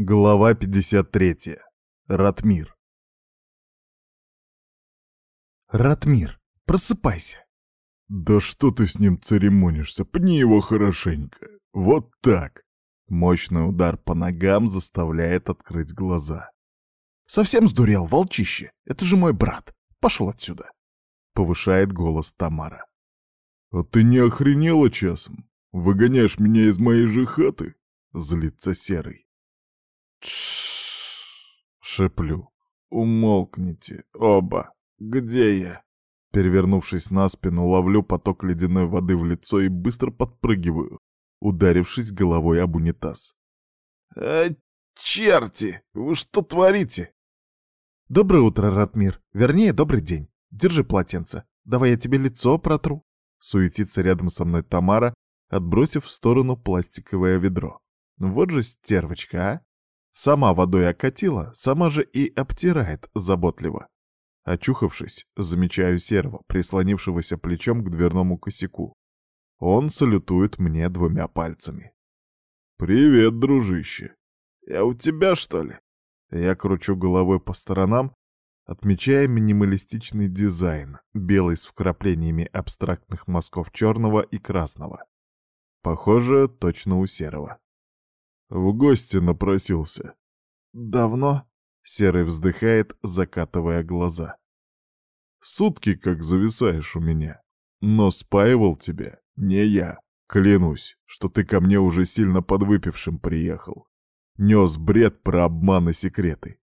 Глава 53. Ратмир. Ратмир, просыпайся. Да что ты с ним церемонишься? Пни его хорошенько. Вот так. Мощный удар по ногам заставляет открыть глаза. Совсем сдурел, волчище. Это же мой брат. Пошел отсюда. Повышает голос Тамара. А ты не охренела часом? Выгоняешь меня из моей же хаты? Злится Серый шеплю. Умолкните, оба. Где я? Перевернувшись на спину, ловлю поток ледяной воды в лицо и быстро подпрыгиваю, ударившись головой об унитаз. «А, черти! Вы что творите?» «Доброе утро, Ратмир. Вернее, добрый день. Держи полотенце. Давай я тебе лицо протру». Суетится рядом со мной Тамара, отбросив в сторону пластиковое ведро. «Вот же стервочка, а!» Сама водой окатила, сама же и обтирает заботливо. Очухавшись, замечаю серого, прислонившегося плечом к дверному косяку. Он салютует мне двумя пальцами. «Привет, дружище! Я у тебя, что ли?» Я кручу головой по сторонам, отмечая минималистичный дизайн, белый с вкраплениями абстрактных мазков черного и красного. Похоже, точно у серого. В гости напросился. Давно? Серый вздыхает, закатывая глаза. Сутки как зависаешь у меня. Но спаивал тебя не я. Клянусь, что ты ко мне уже сильно подвыпившим приехал. Нес бред про обман и секреты.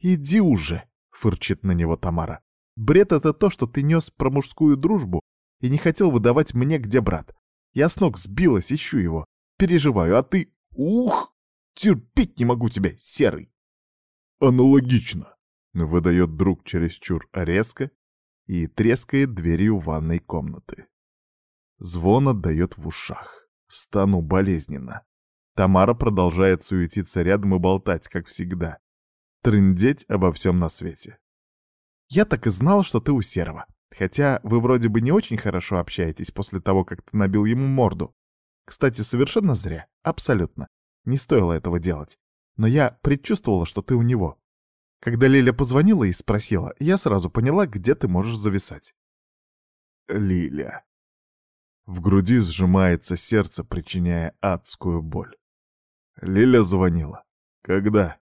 «Иди уже!» — фырчит на него Тамара. «Бред — это то, что ты нес про мужскую дружбу и не хотел выдавать мне, где брат. Я с ног сбилась, ищу его. Переживаю, а ты Ух! Терпеть не могу тебя, серый!» «Аналогично!» — выдает друг чересчур резко и трескает дверью ванной комнаты. Звон отдает в ушах. Стану болезненно. Тамара продолжает суетиться рядом и болтать, как всегда. Трындеть обо всем на свете. «Я так и знал, что ты у Серого. Хотя вы вроде бы не очень хорошо общаетесь после того, как ты набил ему морду. Кстати, совершенно зря. Абсолютно. Не стоило этого делать. Но я предчувствовала, что ты у него. Когда Лиля позвонила и спросила, я сразу поняла, где ты можешь зависать. Лиля. В груди сжимается сердце, причиняя адскую боль. Лиля звонила. Когда?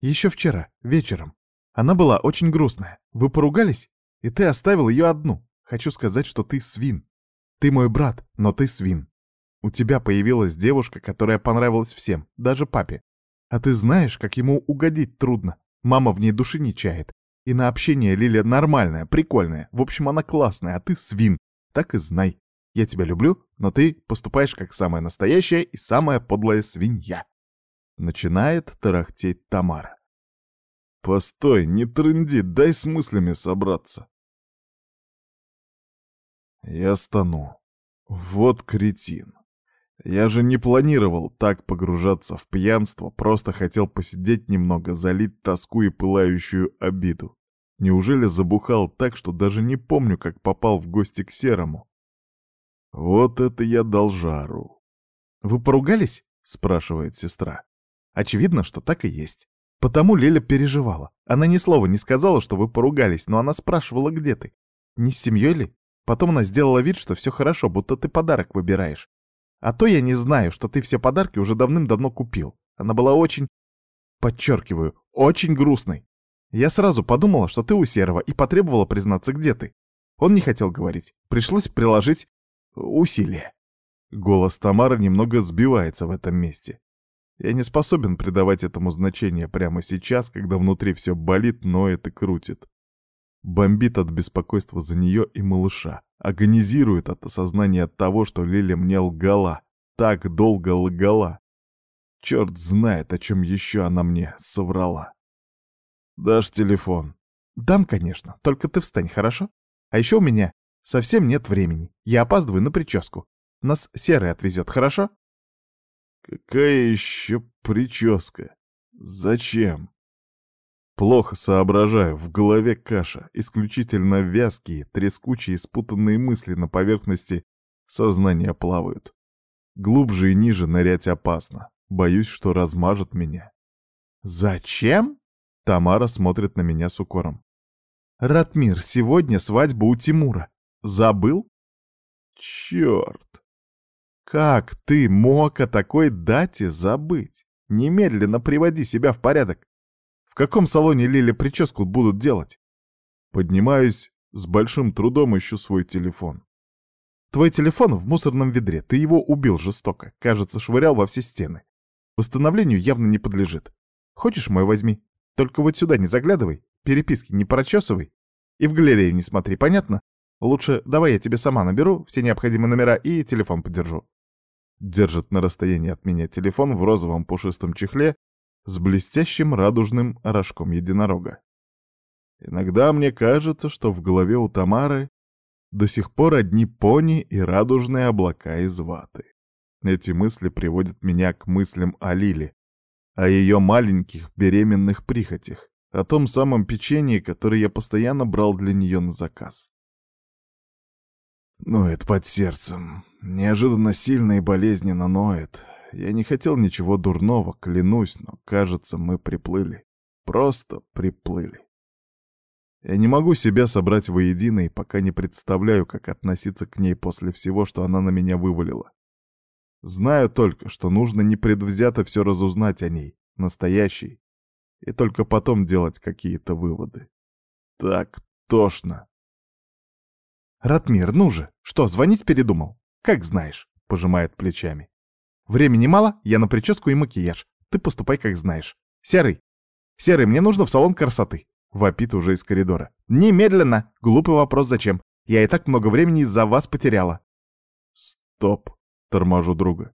Еще вчера, вечером. Она была очень грустная. Вы поругались, и ты оставил ее одну. Хочу сказать, что ты свин. Ты мой брат, но ты свин. У тебя появилась девушка, которая понравилась всем, даже папе. А ты знаешь, как ему угодить трудно. Мама в ней души не чает. И на общение Лиля нормальная, прикольная. В общем, она классная, а ты свин. Так и знай. Я тебя люблю, но ты поступаешь как самая настоящая и самая подлая свинья. Начинает тарахтеть Тамара. Постой, не трынди, дай с мыслями собраться. Я стану. Вот кретин. Я же не планировал так погружаться в пьянство, просто хотел посидеть немного, залить тоску и пылающую обиду. Неужели забухал так, что даже не помню, как попал в гости к Серому? Вот это я дал жару. «Вы поругались?» — спрашивает сестра. Очевидно, что так и есть. Потому Леля переживала. Она ни слова не сказала, что вы поругались, но она спрашивала, где ты. Не с семьей ли? Потом она сделала вид, что все хорошо, будто ты подарок выбираешь. А то я не знаю, что ты все подарки уже давным-давно купил. Она была очень... Подчеркиваю, очень грустной. Я сразу подумала, что ты у Серого, и потребовала признаться, где ты. Он не хотел говорить. Пришлось приложить э, усилия. Голос Тамары немного сбивается в этом месте. Я не способен придавать этому значение прямо сейчас, когда внутри все болит, но это крутит. Бомбит от беспокойства за нее и малыша. Агонизирует от осознания того, что Лиля мне лгала так долго лгала. Черт знает, о чем еще она мне соврала. Дашь телефон? Дам, конечно, только ты встань, хорошо? А еще у меня совсем нет времени. Я опаздываю на прическу. Нас Серый отвезет, хорошо? Какая еще прическа? Зачем? Плохо соображаю, в голове каша, исключительно вязкие, трескучие, спутанные мысли на поверхности сознания плавают. Глубже и ниже нырять опасно. Боюсь, что размажет меня. «Зачем?» — Тамара смотрит на меня с укором. «Ратмир, сегодня свадьба у Тимура. Забыл?» «Черт! Как ты мог о такой дате забыть? Немедленно приводи себя в порядок. В каком салоне Лили прическу будут делать?» Поднимаюсь, с большим трудом ищу свой телефон. Твой телефон в мусорном ведре, ты его убил жестоко, кажется, швырял во все стены. Восстановлению явно не подлежит. Хочешь, мой возьми? Только вот сюда не заглядывай, переписки не прочесывай и в галерею не смотри, понятно? Лучше давай я тебе сама наберу все необходимые номера и телефон подержу». Держит на расстоянии от меня телефон в розовом пушистом чехле с блестящим радужным рожком единорога. Иногда мне кажется, что в голове у Тамары до сих пор одни пони и радужные облака из ваты. Эти мысли приводят меня к мыслям о Лиле, о ее маленьких беременных прихотях, о том самом печенье, которое я постоянно брал для нее на заказ. Ну, ноет под сердцем. Неожиданно сильно и болезненно ноет. Я не хотел ничего дурного, клянусь, но, кажется, мы приплыли. Просто приплыли. Я не могу себя собрать воедино и пока не представляю, как относиться к ней после всего, что она на меня вывалила. Знаю только, что нужно непредвзято все разузнать о ней, настоящей, и только потом делать какие-то выводы. Так тошно. «Ратмир, ну же! Что, звонить передумал? Как знаешь!» — пожимает плечами. «Времени мало, я на прическу и макияж. Ты поступай, как знаешь. Серый! Серый, мне нужно в салон красоты!» вопит уже из коридора. «Немедленно! Глупый вопрос зачем? Я и так много времени из-за вас потеряла». «Стоп!» — торможу друга.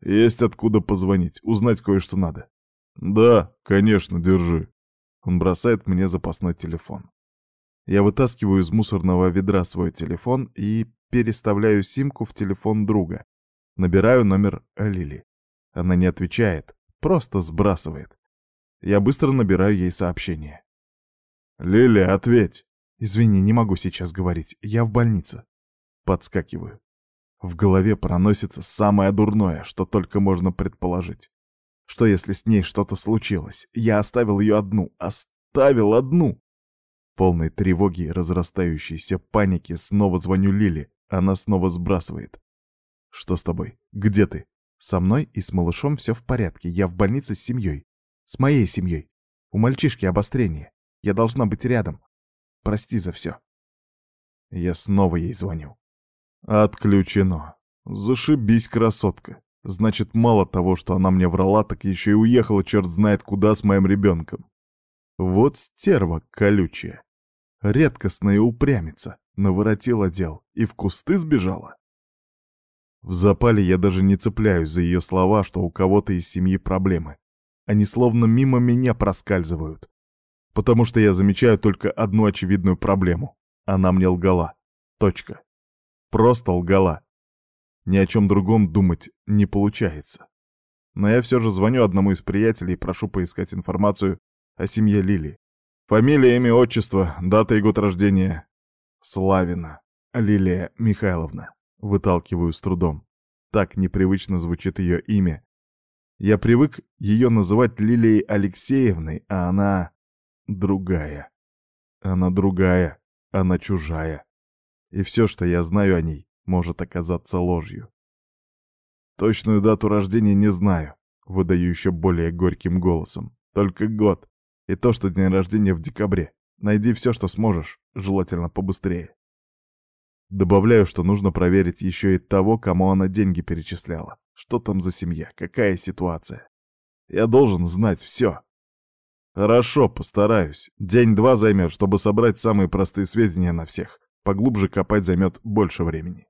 «Есть откуда позвонить, узнать кое-что надо». «Да, конечно, держи». Он бросает мне запасной телефон. Я вытаскиваю из мусорного ведра свой телефон и переставляю симку в телефон друга. Набираю номер Лили. Она не отвечает, просто сбрасывает. Я быстро набираю ей сообщение. «Лиля, ответь!» «Извини, не могу сейчас говорить, я в больнице». Подскакиваю. В голове проносится самое дурное, что только можно предположить. Что если с ней что-то случилось? Я оставил ее одну, оставил одну! Полной тревоги и разрастающейся паники снова звоню Лиле, она снова сбрасывает. «Что с тобой? Где ты?» «Со мной и с малышом все в порядке, я в больнице с семьей. С моей семьей. У мальчишки обострение. Я должна быть рядом. Прости за все. Я снова ей звонил. Отключено. Зашибись, красотка. Значит, мало того, что она мне врала, так еще и уехала черт знает куда с моим ребенком. Вот стерва колючая. Редкостная упрямица. Наворотила дел и в кусты сбежала. В запале я даже не цепляюсь за ее слова, что у кого-то из семьи проблемы. Они словно мимо меня проскальзывают потому что я замечаю только одну очевидную проблему. Она мне лгала. Точка. Просто лгала. Ни о чем другом думать не получается. Но я все же звоню одному из приятелей и прошу поискать информацию о семье Лили. Фамилия, имя, отчество, дата и год рождения. Славина. Лилия Михайловна. Выталкиваю с трудом. Так непривычно звучит ее имя. Я привык ее называть Лилией Алексеевной, а она другая. Она другая, она чужая. И все, что я знаю о ней, может оказаться ложью. Точную дату рождения не знаю, выдаю еще более горьким голосом. Только год. И то, что день рождения в декабре. Найди все, что сможешь, желательно побыстрее. Добавляю, что нужно проверить еще и того, кому она деньги перечисляла. Что там за семья, какая ситуация. Я должен знать все. Хорошо, постараюсь. День-два займет, чтобы собрать самые простые сведения на всех. Поглубже копать займет больше времени.